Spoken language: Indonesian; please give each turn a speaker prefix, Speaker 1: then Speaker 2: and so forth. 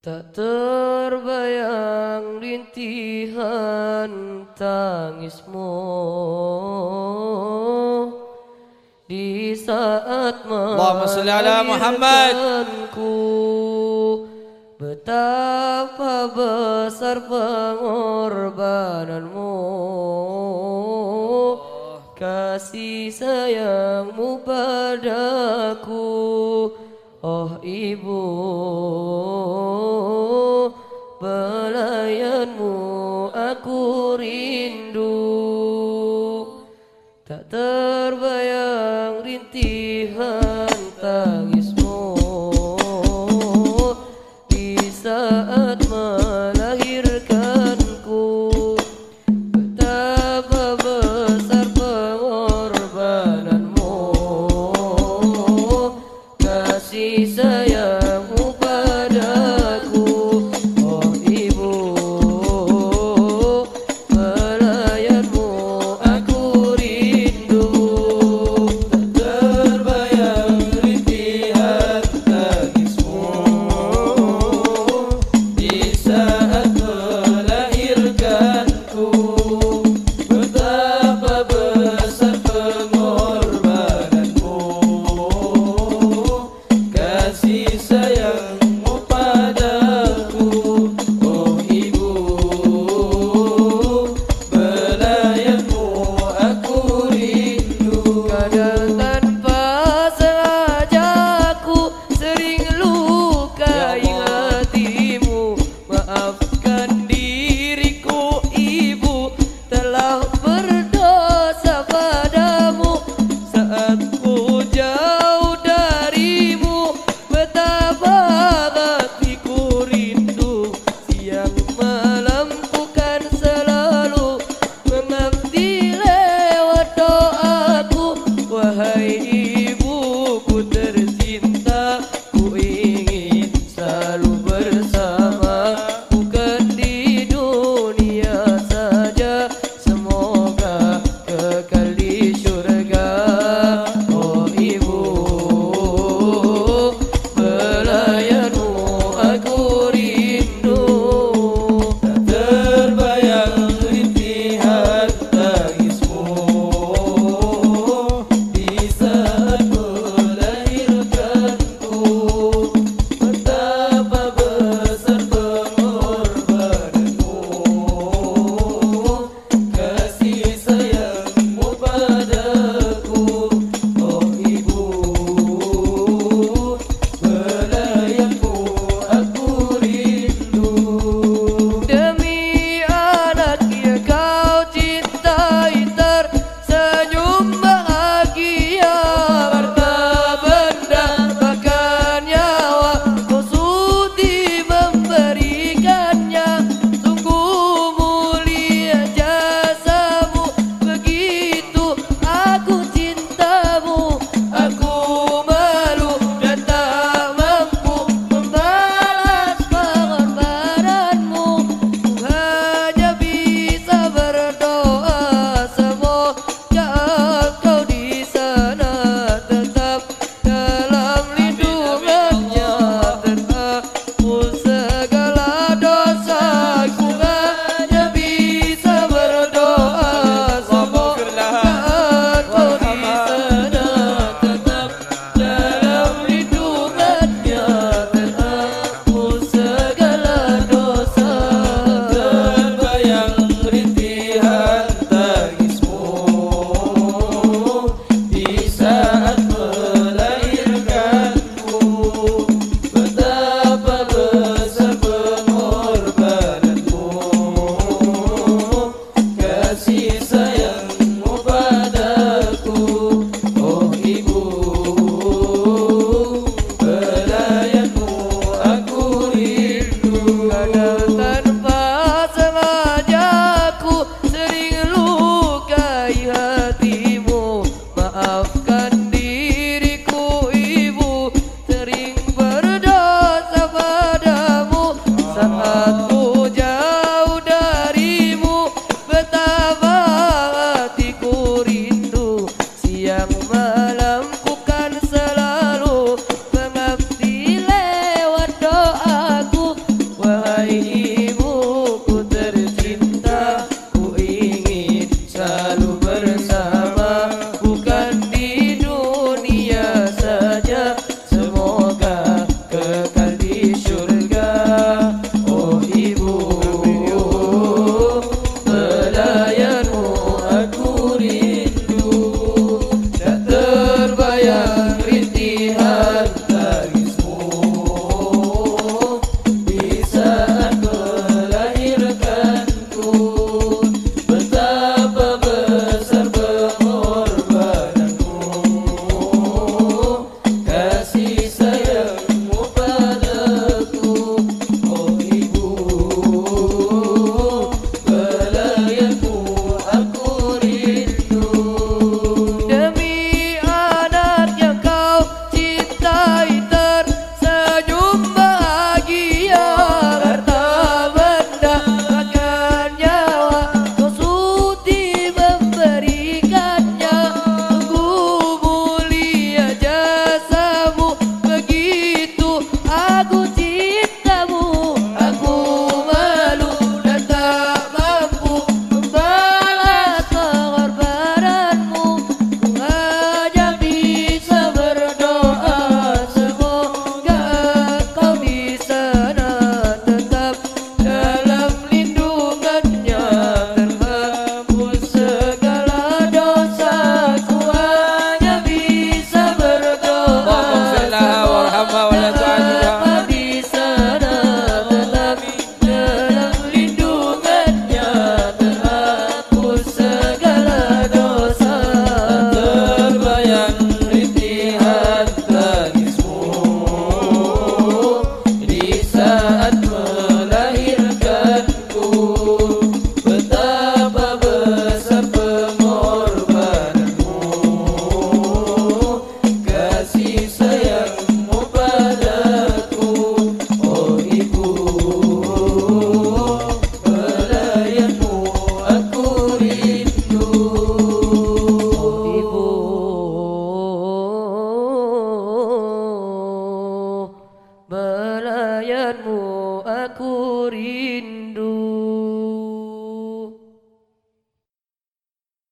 Speaker 1: Tak terbayang rintihan tangismu. Di saat melahirkanku Betapa besar pengorbananmu. Kasih sayangmu padaku Oh ibu Pelayanmu aku rindu. Tak terbayang rintihan tangismu. Di saat melahirkanku Betapa besar pengorbananmu. Kasih sayangmu